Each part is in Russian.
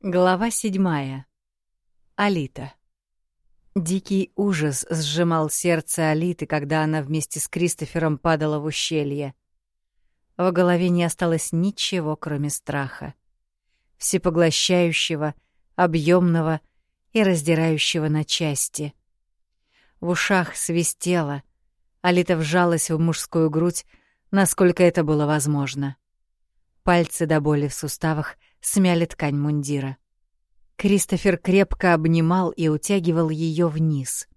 Глава седьмая. Алита. Дикий ужас сжимал сердце Алиты, когда она вместе с Кристофером падала в ущелье. В голове не осталось ничего, кроме страха. Всепоглощающего, объемного и раздирающего на части. В ушах свистело. Алита вжалась в мужскую грудь, насколько это было возможно. Пальцы до боли в суставах — смяли ткань мундира. Кристофер крепко обнимал и утягивал ее вниз.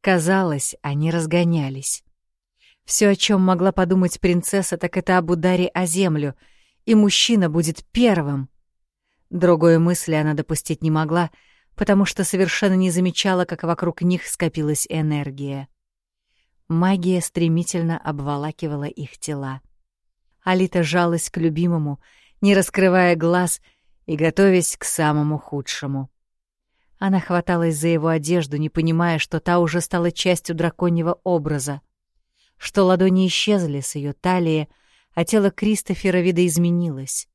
Казалось, они разгонялись. Все, о чем могла подумать принцесса, так это об ударе о землю, и мужчина будет первым. Другой мысли она допустить не могла, потому что совершенно не замечала, как вокруг них скопилась энергия. Магия стремительно обволакивала их тела. Алита жалась к любимому, не раскрывая глаз и готовясь к самому худшему. Она хваталась за его одежду, не понимая, что та уже стала частью драконьего образа, что ладони исчезли с ее талии, а тело Кристофера видоизменилось.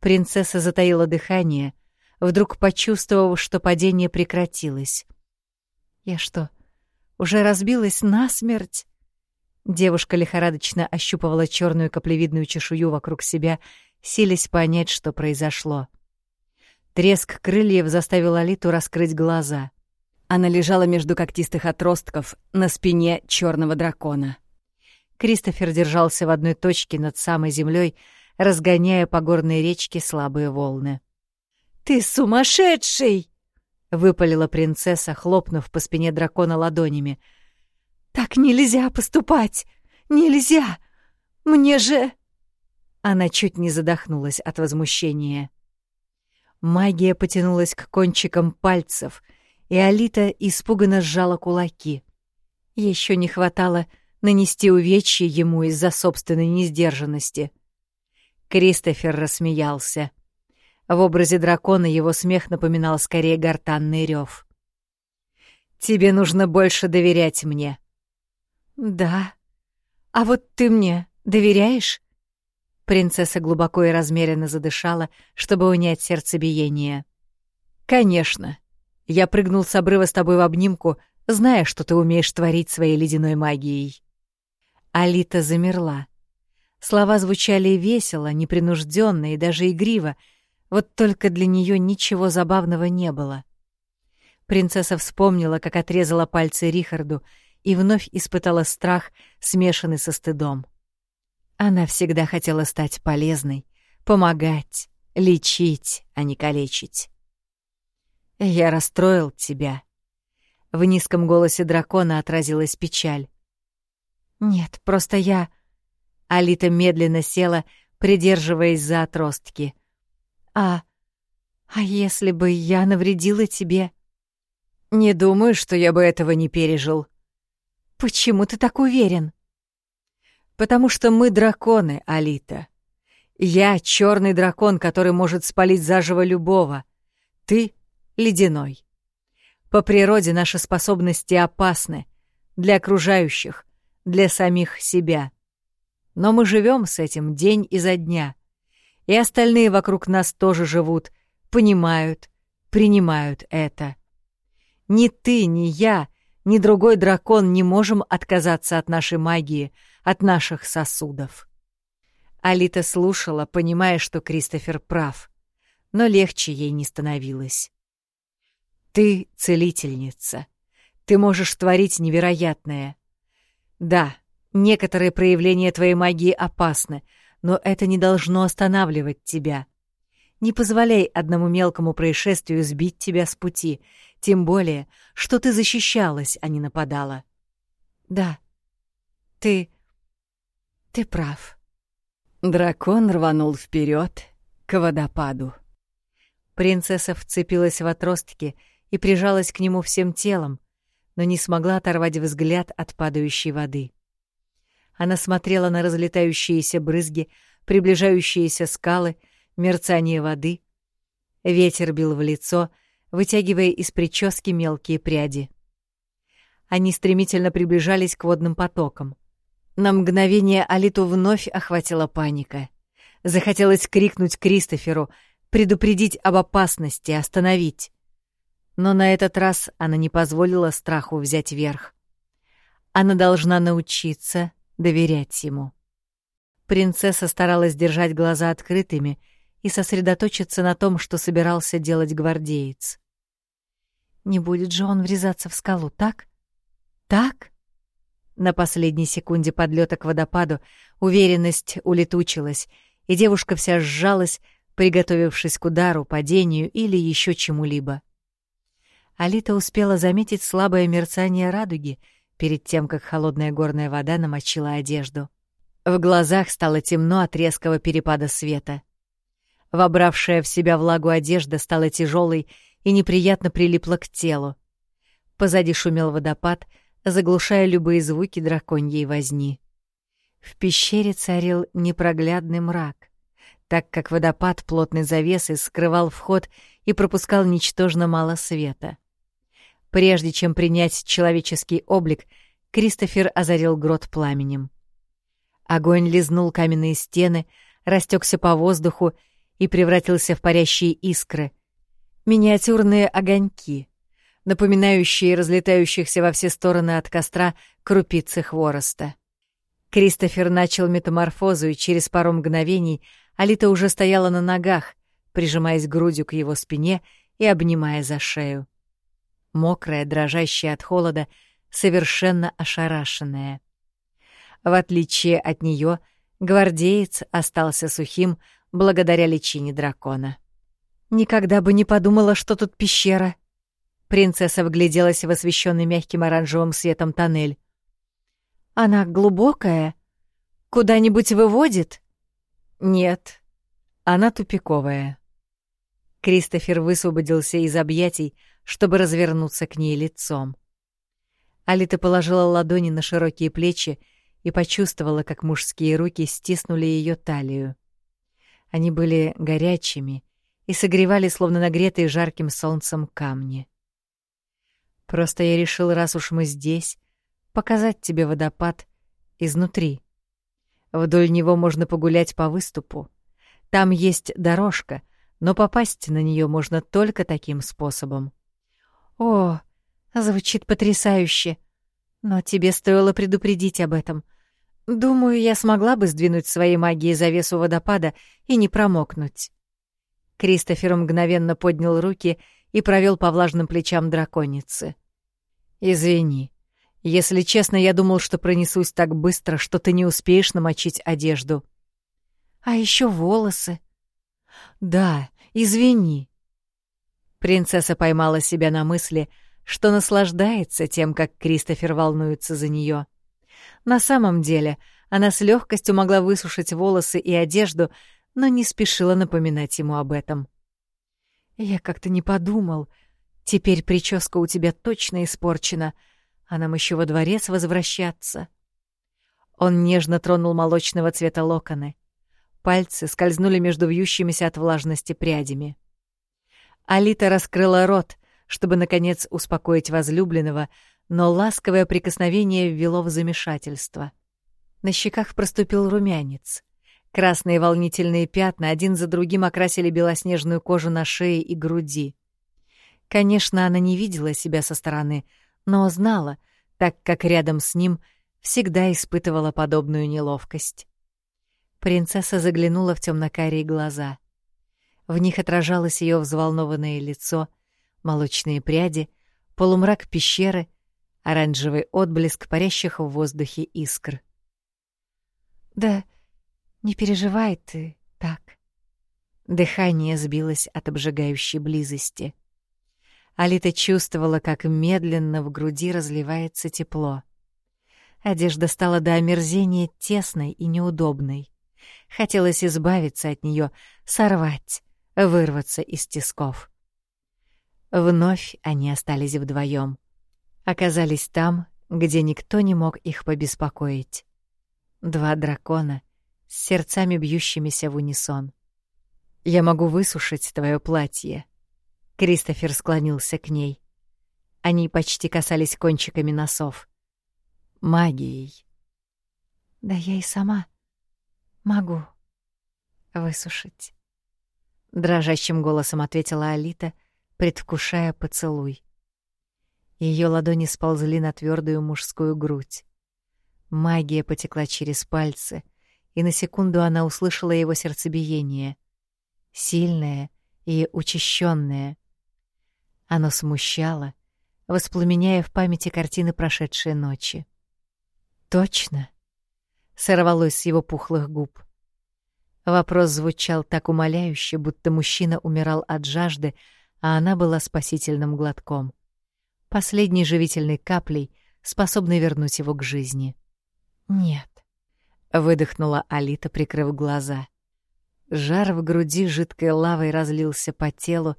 Принцесса затаила дыхание, вдруг почувствовав, что падение прекратилось. «Я что, уже разбилась насмерть?» Девушка лихорадочно ощупывала черную каплевидную чешую вокруг себя силясь понять, что произошло. Треск крыльев заставил Алиту раскрыть глаза. Она лежала между когтистых отростков на спине черного дракона. Кристофер держался в одной точке над самой землей, разгоняя по горной речке слабые волны. «Ты сумасшедший!» — выпалила принцесса, хлопнув по спине дракона ладонями. «Так нельзя поступать! Нельзя! Мне же...» Она чуть не задохнулась от возмущения. Магия потянулась к кончикам пальцев, и Алита испуганно сжала кулаки. Еще не хватало нанести увечье ему из-за собственной несдержанности. Кристофер рассмеялся. В образе дракона его смех напоминал скорее гортанный рев. «Тебе нужно больше доверять мне». «Да. А вот ты мне доверяешь?» Принцесса глубоко и размеренно задышала, чтобы унять сердцебиение. «Конечно. Я прыгнул с обрыва с тобой в обнимку, зная, что ты умеешь творить своей ледяной магией». Алита замерла. Слова звучали весело, непринужденно и даже игриво, вот только для нее ничего забавного не было. Принцесса вспомнила, как отрезала пальцы Рихарду, и вновь испытала страх, смешанный со стыдом. Она всегда хотела стать полезной, помогать, лечить, а не калечить. «Я расстроил тебя». В низком голосе дракона отразилась печаль. «Нет, просто я...» Алита медленно села, придерживаясь за отростки. «А... а если бы я навредила тебе?» «Не думаю, что я бы этого не пережил». «Почему ты так уверен?» Потому что мы драконы, Алита. Я — черный дракон, который может спалить заживо любого. Ты — ледяной. По природе наши способности опасны для окружающих, для самих себя. Но мы живем с этим день изо дня. И остальные вокруг нас тоже живут, понимают, принимают это. Ни ты, ни я, ни другой дракон не можем отказаться от нашей магии — от наших сосудов. Алита слушала, понимая, что Кристофер прав, но легче ей не становилось. «Ты целительница. Ты можешь творить невероятное. Да, некоторые проявления твоей магии опасны, но это не должно останавливать тебя. Не позволяй одному мелкому происшествию сбить тебя с пути, тем более, что ты защищалась, а не нападала. Да, ты ты прав. Дракон рванул вперед к водопаду. Принцесса вцепилась в отростки и прижалась к нему всем телом, но не смогла оторвать взгляд от падающей воды. Она смотрела на разлетающиеся брызги, приближающиеся скалы, мерцание воды. Ветер бил в лицо, вытягивая из прически мелкие пряди. Они стремительно приближались к водным потокам. На мгновение Алиту вновь охватила паника. Захотелось крикнуть Кристоферу, предупредить об опасности, остановить. Но на этот раз она не позволила страху взять верх. Она должна научиться доверять ему. Принцесса старалась держать глаза открытыми и сосредоточиться на том, что собирался делать гвардеец. Не будет же он врезаться в скалу, так? Так? На последней секунде подлета к водопаду уверенность улетучилась, и девушка вся сжалась, приготовившись к удару, падению или еще чему-либо. Алита успела заметить слабое мерцание радуги перед тем, как холодная горная вода намочила одежду. В глазах стало темно от резкого перепада света. Вобравшая в себя влагу одежда стала тяжелой и неприятно прилипла к телу. Позади шумел водопад, заглушая любые звуки драконьей возни. В пещере царил непроглядный мрак так как водопад плотной завесой скрывал вход и пропускал ничтожно мало света. Прежде чем принять человеческий облик, Кристофер озарил грот пламенем. Огонь лизнул каменные стены, растекся по воздуху и превратился в парящие искры. Миниатюрные огоньки, напоминающие разлетающихся во все стороны от костра крупицы хвороста. Кристофер начал метаморфозу, и через пару мгновений Алита уже стояла на ногах, прижимаясь грудью к его спине и обнимая за шею. Мокрая, дрожащая от холода, совершенно ошарашенная. В отличие от нее, гвардеец остался сухим благодаря личине дракона. «Никогда бы не подумала, что тут пещера», Принцесса вгляделась в освещенный мягким оранжевым светом тоннель. «Она глубокая? Куда-нибудь выводит?» Нет, она тупиковая. Кристофер высвободился из объятий, чтобы развернуться к ней лицом. Алита положила ладони на широкие плечи и почувствовала, как мужские руки стиснули ее талию. Они были горячими и согревали, словно нагретые жарким солнцем камни. Просто я решил, раз уж мы здесь, показать тебе водопад изнутри. Вдоль него можно погулять по выступу. Там есть дорожка, но попасть на нее можно только таким способом. О, звучит потрясающе. Но тебе стоило предупредить об этом. Думаю, я смогла бы сдвинуть своей магией завесу водопада и не промокнуть. Кристофер мгновенно поднял руки и провел по влажным плечам драконицы. «Извини, если честно, я думал, что пронесусь так быстро, что ты не успеешь намочить одежду. А еще волосы. Да, извини. Принцесса поймала себя на мысли, что наслаждается тем, как Кристофер волнуется за нее. На самом деле, она с легкостью могла высушить волосы и одежду, но не спешила напоминать ему об этом. «Я как-то не подумал. Теперь прическа у тебя точно испорчена», а нам еще во дворец возвращаться. Он нежно тронул молочного цвета локоны. Пальцы скользнули между вьющимися от влажности прядями. Алита раскрыла рот, чтобы, наконец, успокоить возлюбленного, но ласковое прикосновение ввело в замешательство. На щеках проступил румянец. Красные волнительные пятна один за другим окрасили белоснежную кожу на шее и груди. Конечно, она не видела себя со стороны — но знала, так как рядом с ним всегда испытывала подобную неловкость. Принцесса заглянула в темно-карие глаза. В них отражалось ее взволнованное лицо, молочные пряди, полумрак пещеры, оранжевый отблеск парящих в воздухе искр. «Да не переживай ты так». Дыхание сбилось от обжигающей близости. Алита чувствовала, как медленно в груди разливается тепло. Одежда стала до омерзения тесной и неудобной. Хотелось избавиться от нее, сорвать, вырваться из тисков. Вновь они остались вдвоем. Оказались там, где никто не мог их побеспокоить. Два дракона с сердцами бьющимися в унисон. «Я могу высушить твое платье», Кристофер склонился к ней. Они почти касались кончиками носов. Магией. Да я и сама могу высушить. — дрожащим голосом ответила Алита, предвкушая поцелуй. Ее ладони сползли на твердую мужскую грудь. Магия потекла через пальцы, и на секунду она услышала его сердцебиение. Сильное и учащенное. Оно смущало, воспламеняя в памяти картины прошедшей ночи. «Точно?» — сорвалось с его пухлых губ. Вопрос звучал так умоляюще, будто мужчина умирал от жажды, а она была спасительным глотком. Последней живительной каплей, способной вернуть его к жизни. «Нет», — выдохнула Алита, прикрыв глаза. Жар в груди жидкой лавой разлился по телу,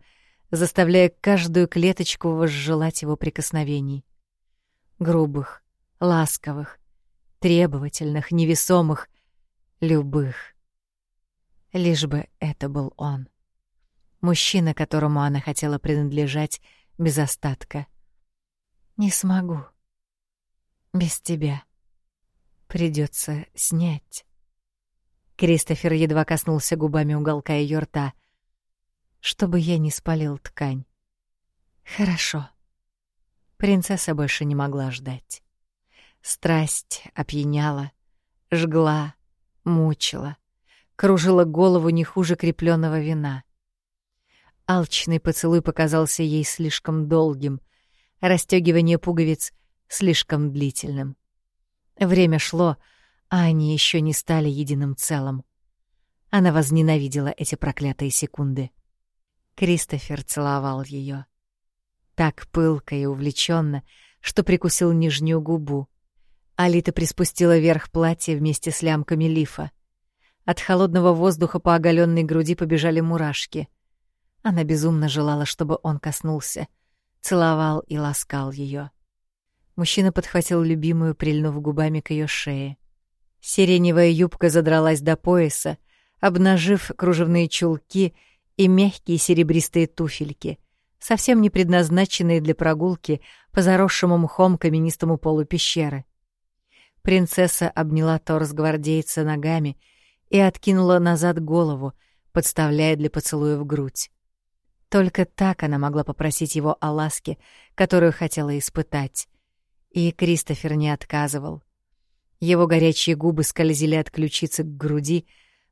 заставляя каждую клеточку возжелать его прикосновений. Грубых, ласковых, требовательных, невесомых, любых. Лишь бы это был он. Мужчина, которому она хотела принадлежать без остатка. «Не смогу. Без тебя». Придется снять. Кристофер едва коснулся губами уголка ее рта, чтобы я не спалил ткань. Хорошо. Принцесса больше не могла ждать. Страсть опьяняла, жгла, мучила, кружила голову не хуже крепленного вина. Алчный поцелуй показался ей слишком долгим, расстегивание пуговиц — слишком длительным. Время шло, а они еще не стали единым целым. Она возненавидела эти проклятые секунды. Кристофер целовал ее. Так пылко и увлеченно, что прикусил нижнюю губу. Алита приспустила вверх платье вместе с лямками лифа. От холодного воздуха по оголенной груди побежали мурашки. Она безумно желала, чтобы он коснулся, целовал и ласкал ее. Мужчина подхватил любимую, прильнув губами к ее шее. Сиреневая юбка задралась до пояса, обнажив кружевные чулки и мягкие серебристые туфельки, совсем не предназначенные для прогулки по заросшему мхом каменистому полу пещеры. Принцесса обняла торс гвардейца ногами и откинула назад голову, подставляя для поцелуя в грудь. Только так она могла попросить его о ласке, которую хотела испытать. И Кристофер не отказывал. Его горячие губы скользили от ключицы к груди,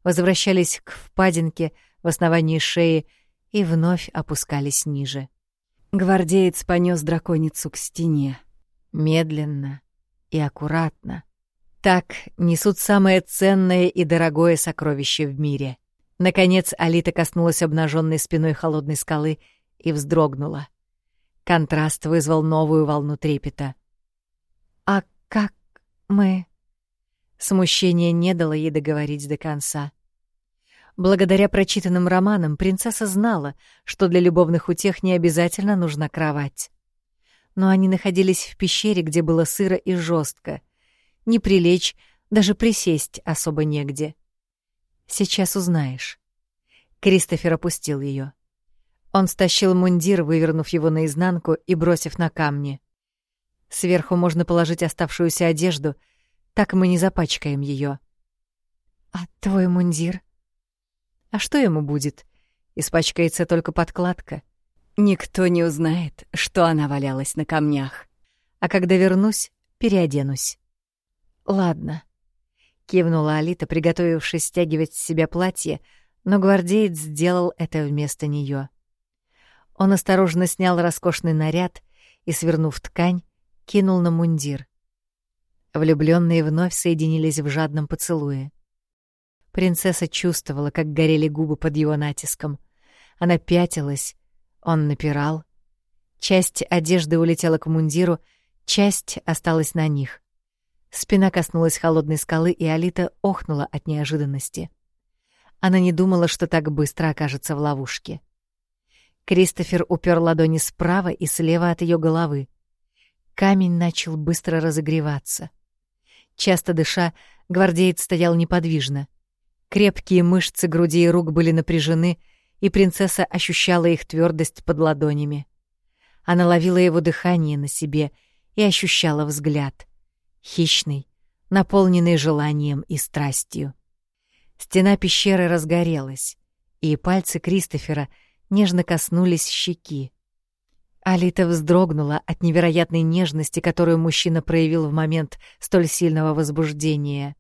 возвращались к впадинке в основании шеи и вновь опускались ниже. Гвардеец понёс драконицу к стене. Медленно и аккуратно. Так несут самое ценное и дорогое сокровище в мире. Наконец Алита коснулась обнаженной спиной холодной скалы и вздрогнула. Контраст вызвал новую волну трепета. «А как мы...» Смущение не дало ей договорить до конца. Благодаря прочитанным романам принцесса знала, что для любовных утех не обязательно нужна кровать. Но они находились в пещере, где было сыро и жестко. Не прилечь, даже присесть особо негде. Сейчас узнаешь. Кристофер опустил ее. Он стащил мундир, вывернув его наизнанку и бросив на камни. Сверху можно положить оставшуюся одежду, так мы не запачкаем ее. А твой мундир? А что ему будет? Испачкается только подкладка. Никто не узнает, что она валялась на камнях. А когда вернусь, переоденусь. Ладно. Кивнула Алита, приготовившись стягивать с себя платье, но гвардеец сделал это вместо нее. Он осторожно снял роскошный наряд и, свернув ткань, кинул на мундир. Влюбленные вновь соединились в жадном поцелуе. Принцесса чувствовала, как горели губы под его натиском. Она пятилась, он напирал. Часть одежды улетела к мундиру, часть осталась на них. Спина коснулась холодной скалы, и Алита охнула от неожиданности. Она не думала, что так быстро окажется в ловушке. Кристофер упер ладони справа и слева от ее головы. Камень начал быстро разогреваться. Часто дыша, гвардеец стоял неподвижно. Крепкие мышцы груди и рук были напряжены, и принцесса ощущала их твердость под ладонями. Она ловила его дыхание на себе и ощущала взгляд. Хищный, наполненный желанием и страстью. Стена пещеры разгорелась, и пальцы Кристофера нежно коснулись щеки. Алита вздрогнула от невероятной нежности, которую мужчина проявил в момент столь сильного возбуждения.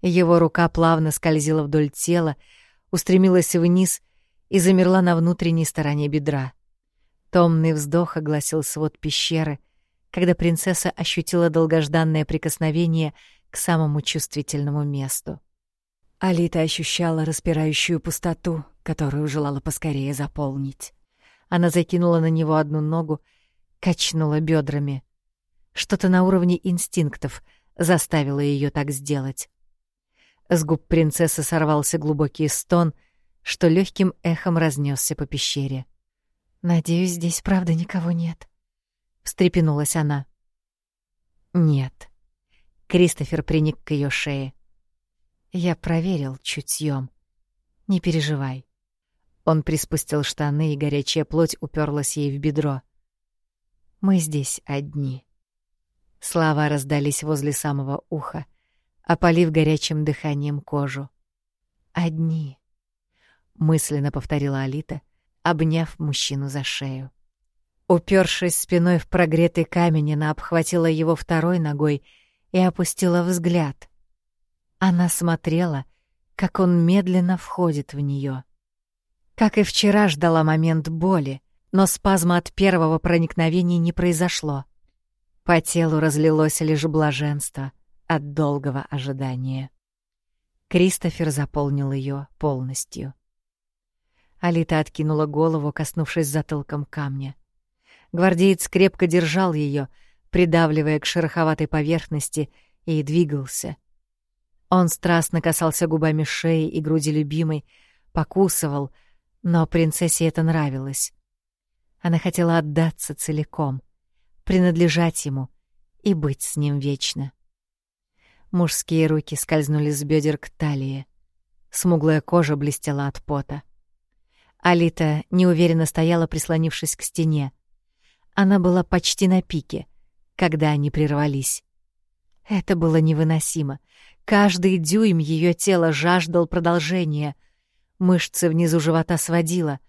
Его рука плавно скользила вдоль тела, устремилась вниз и замерла на внутренней стороне бедра. Томный вздох огласил свод пещеры, когда принцесса ощутила долгожданное прикосновение к самому чувствительному месту. Алита ощущала распирающую пустоту, которую желала поскорее заполнить. Она закинула на него одну ногу, качнула бедрами. Что-то на уровне инстинктов заставило ее так сделать. С губ принцессы сорвался глубокий стон, что легким эхом разнесся по пещере. «Надеюсь, здесь правда никого нет», — встрепенулась она. «Нет». Кристофер приник к ее шее. «Я проверил чутьем. Не переживай». Он приспустил штаны, и горячая плоть уперлась ей в бедро. «Мы здесь одни». Слова раздались возле самого уха, опалив горячим дыханием кожу. «Одни», — мысленно повторила Алита — обняв мужчину за шею. Упершись спиной в прогретый камень, она обхватила его второй ногой и опустила взгляд. Она смотрела, как он медленно входит в нее. Как и вчера ждала момент боли, но спазма от первого проникновения не произошло. По телу разлилось лишь блаженство от долгого ожидания. Кристофер заполнил ее полностью. Алита откинула голову, коснувшись затылком камня. Гвардеец крепко держал ее, придавливая к шероховатой поверхности, и двигался. Он страстно касался губами шеи и груди любимой, покусывал, но принцессе это нравилось. Она хотела отдаться целиком, принадлежать ему и быть с ним вечно. Мужские руки скользнули с бедер к талии. Смуглая кожа блестела от пота. Алита неуверенно стояла, прислонившись к стене. Она была почти на пике, когда они прервались. Это было невыносимо. Каждый дюйм ее тела жаждал продолжения. Мышцы внизу живота сводило.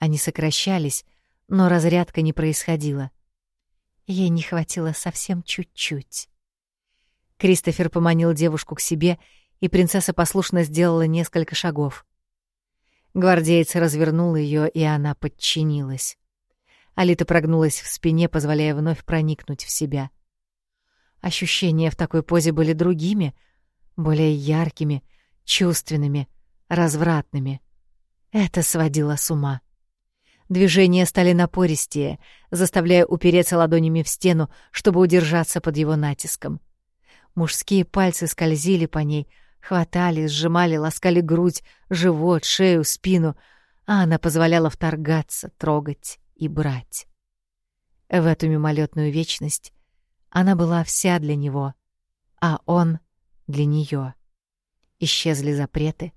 Они сокращались, но разрядка не происходила. Ей не хватило совсем чуть-чуть. Кристофер поманил девушку к себе, и принцесса послушно сделала несколько шагов. Гвардеец развернул ее, и она подчинилась. Алита прогнулась в спине, позволяя вновь проникнуть в себя. Ощущения в такой позе были другими, более яркими, чувственными, развратными. Это сводило с ума. Движения стали напористее, заставляя упереться ладонями в стену, чтобы удержаться под его натиском. Мужские пальцы скользили по ней, Хватали, сжимали, ласкали грудь, живот, шею, спину, а она позволяла вторгаться, трогать и брать. В эту мимолетную вечность она была вся для него, а он — для нее. Исчезли запреты,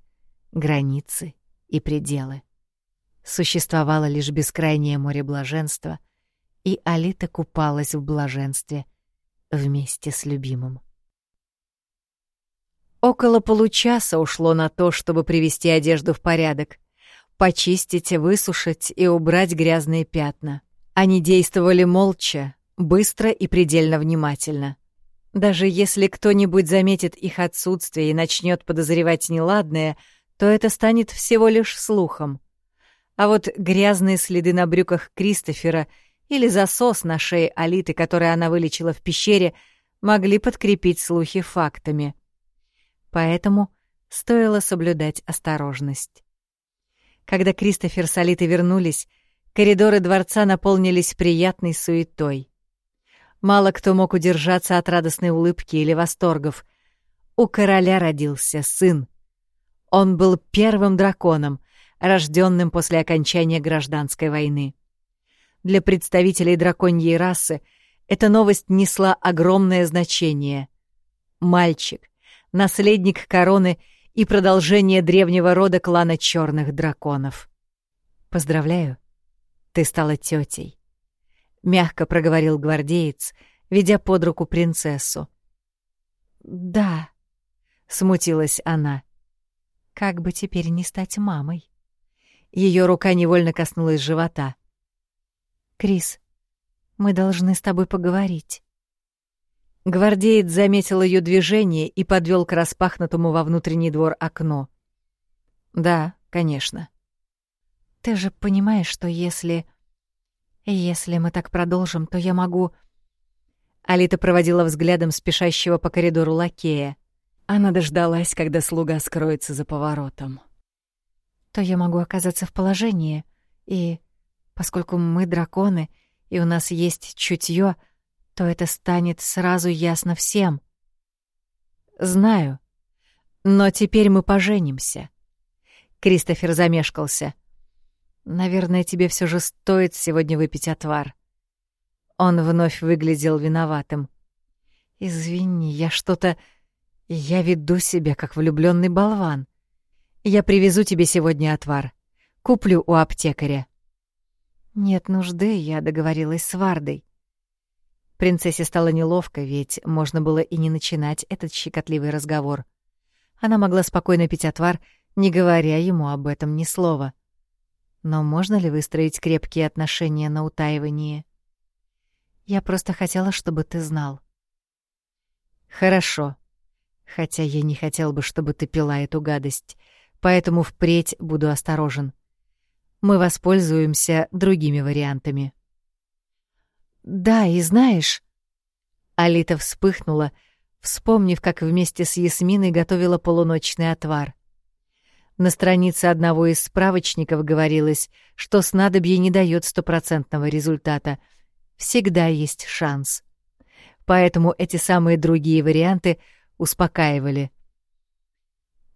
границы и пределы. Существовало лишь бескрайнее море блаженства, и Алита купалась в блаженстве вместе с любимым. Около получаса ушло на то, чтобы привести одежду в порядок, почистить, высушить и убрать грязные пятна. Они действовали молча, быстро и предельно внимательно. Даже если кто-нибудь заметит их отсутствие и начнет подозревать неладное, то это станет всего лишь слухом. А вот грязные следы на брюках Кристофера или засос на шее Алиты, который она вылечила в пещере, могли подкрепить слухи фактами поэтому стоило соблюдать осторожность. Когда Кристофер с Алитой вернулись, коридоры дворца наполнились приятной суетой. Мало кто мог удержаться от радостной улыбки или восторгов. У короля родился сын. Он был первым драконом, рожденным после окончания гражданской войны. Для представителей драконьей расы эта новость несла огромное значение. Мальчик, наследник короны и продолжение древнего рода клана черных драконов. Поздравляю, ты стала тетей. Мягко проговорил гвардеец, ведя под руку принцессу. Да, смутилась она. Как бы теперь не стать мамой? Ее рука невольно коснулась живота. Крис, мы должны с тобой поговорить. Гвардеец заметил ее движение и подвел к распахнутому во внутренний двор окно. Да, конечно. Ты же понимаешь, что если... Если мы так продолжим, то я могу... Алита проводила взглядом спешащего по коридору лакея. Она дождалась, когда слуга скроется за поворотом. То я могу оказаться в положении, и поскольку мы драконы, и у нас есть чутье, то это станет сразу ясно всем. Знаю. Но теперь мы поженимся. Кристофер замешкался. Наверное, тебе все же стоит сегодня выпить отвар. Он вновь выглядел виноватым. Извини, я что-то... Я веду себя как влюбленный болван. Я привезу тебе сегодня отвар. Куплю у аптекаря. Нет нужды, я договорилась с Вардой. Принцессе стало неловко, ведь можно было и не начинать этот щекотливый разговор. Она могла спокойно пить отвар, не говоря ему об этом ни слова. Но можно ли выстроить крепкие отношения на утаивании? Я просто хотела, чтобы ты знал. Хорошо. Хотя я не хотел бы, чтобы ты пила эту гадость, поэтому впредь буду осторожен. Мы воспользуемся другими вариантами. Да, и знаешь... Алита вспыхнула, вспомнив, как вместе с Ясминой готовила полуночный отвар. На странице одного из справочников говорилось, что снадобье не дает стопроцентного результата. Всегда есть шанс. Поэтому эти самые другие варианты успокаивали.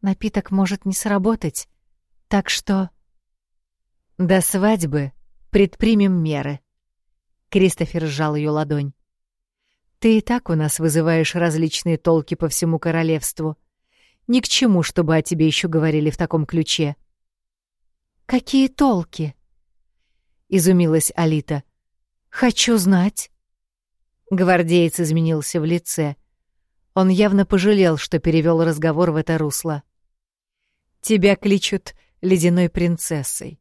Напиток может не сработать, так что... До свадьбы предпримем меры. Кристофер сжал ее ладонь. Ты и так у нас вызываешь различные толки по всему королевству. Ни к чему, чтобы о тебе еще говорили в таком ключе. Какие толки? изумилась Алита. Хочу знать. Гвардеец изменился в лице. Он явно пожалел, что перевел разговор в это русло. Тебя кличут ледяной принцессой.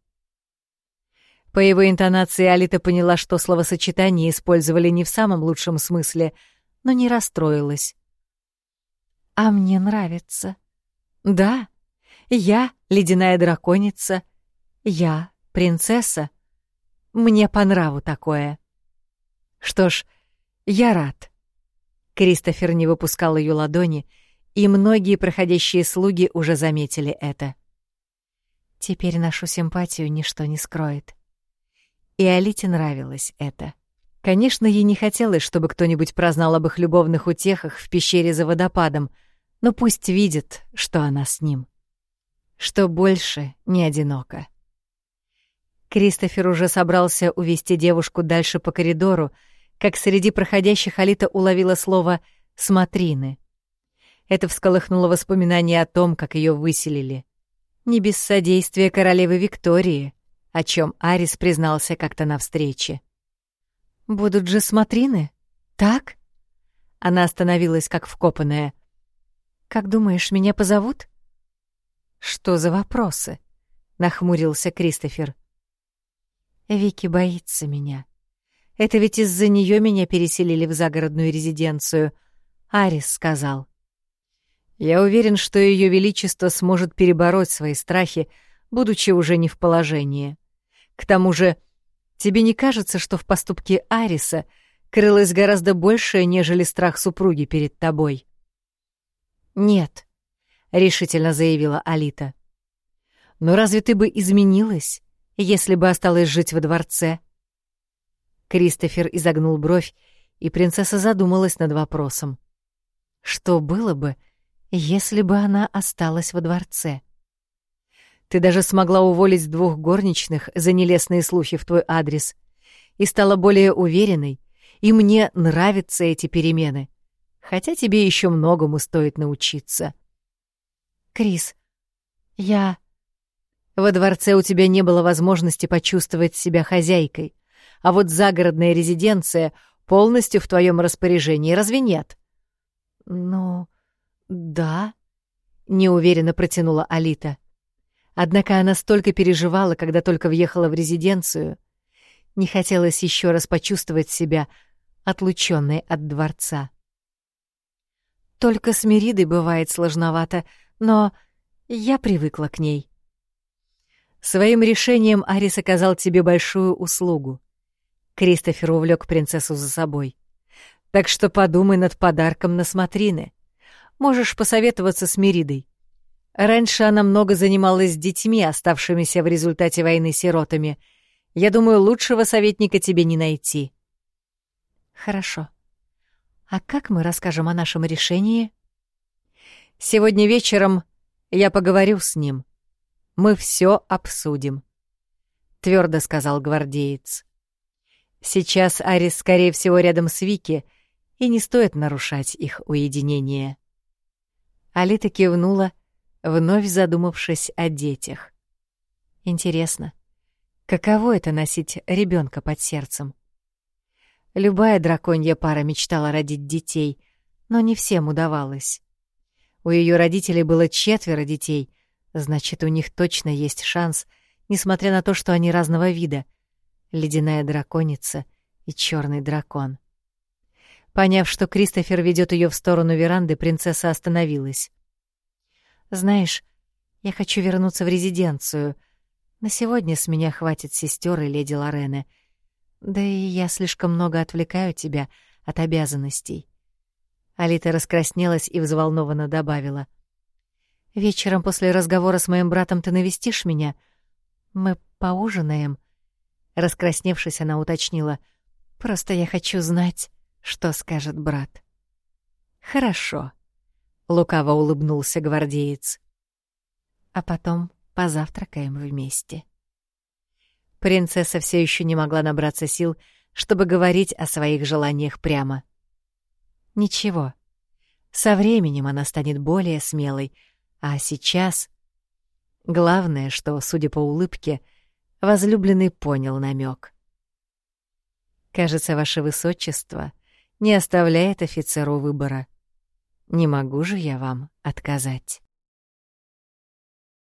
По его интонации Алита поняла, что словосочетание использовали не в самом лучшем смысле, но не расстроилась. А мне нравится. Да, я ледяная драконица. Я принцесса. Мне по нраву такое. Что ж, я рад. Кристофер не выпускал ее ладони, и многие проходящие слуги уже заметили это. Теперь нашу симпатию ничто не скроет. И Алите нравилось это. Конечно, ей не хотелось, чтобы кто-нибудь прознал об их любовных утехах в пещере за водопадом, но пусть видит, что она с ним. Что больше не одиноко. Кристофер уже собрался увести девушку дальше по коридору, как среди проходящих Алита уловила слово «смотрины». Это всколыхнуло воспоминания о том, как ее выселили. Не без содействия королевы Виктории, о чем Арис признался как-то на встрече. «Будут же смотрины? Так?» Она остановилась, как вкопанная. «Как думаешь, меня позовут?» «Что за вопросы?» — нахмурился Кристофер. «Вики боится меня. Это ведь из-за нее меня переселили в загородную резиденцию», — Арис сказал. «Я уверен, что Ее Величество сможет перебороть свои страхи, будучи уже не в положении. К тому же, тебе не кажется, что в поступке Ариса крылось гораздо большее, нежели страх супруги перед тобой? Нет, решительно заявила Алита. Но разве ты бы изменилась, если бы осталась жить во дворце? Кристофер изогнул бровь, и принцесса задумалась над вопросом. Что было бы, если бы она осталась во дворце? Ты даже смогла уволить двух горничных за нелестные слухи в твой адрес и стала более уверенной, и мне нравятся эти перемены, хотя тебе еще многому стоит научиться. Крис, я... Во дворце у тебя не было возможности почувствовать себя хозяйкой, а вот загородная резиденция полностью в твоем распоряжении, разве нет? Ну, да. — неуверенно протянула Алита. Однако она столько переживала, когда только въехала в резиденцию. Не хотелось еще раз почувствовать себя отлученной от дворца. Только с Меридой бывает сложновато, но я привыкла к ней. Своим решением Арис оказал тебе большую услугу. Кристофер увлек принцессу за собой. Так что подумай над подарком на смотрины. Можешь посоветоваться с Меридой. Раньше она много занималась с детьми, оставшимися в результате войны сиротами. Я думаю, лучшего советника тебе не найти. Хорошо. А как мы расскажем о нашем решении? Сегодня вечером я поговорю с ним. Мы все обсудим, твердо сказал гвардеец. Сейчас Арис, скорее всего, рядом с Вики, и не стоит нарушать их уединение. Алита кивнула, вновь задумавшись о детях. Интересно, каково это носить ребенка под сердцем? Любая драконья пара мечтала родить детей, но не всем удавалось. У ее родителей было четверо детей, значит, у них точно есть шанс, несмотря на то, что они разного вида — ледяная драконица и черный дракон. Поняв, что Кристофер ведет ее в сторону веранды, принцесса остановилась. «Знаешь, я хочу вернуться в резиденцию. На сегодня с меня хватит сестер и леди Лорены. Да и я слишком много отвлекаю тебя от обязанностей. Алита раскраснелась и взволнованно добавила. «Вечером после разговора с моим братом ты навестишь меня? Мы поужинаем?» Раскрасневшись, она уточнила. «Просто я хочу знать, что скажет брат». «Хорошо», — лукаво улыбнулся гвардеец. «А потом позавтракаем вместе». Принцесса все еще не могла набраться сил, чтобы говорить о своих желаниях прямо. Ничего. Со временем она станет более смелой, а сейчас... Главное, что, судя по улыбке, возлюбленный понял намек. «Кажется, ваше высочество не оставляет офицеру выбора. Не могу же я вам отказать».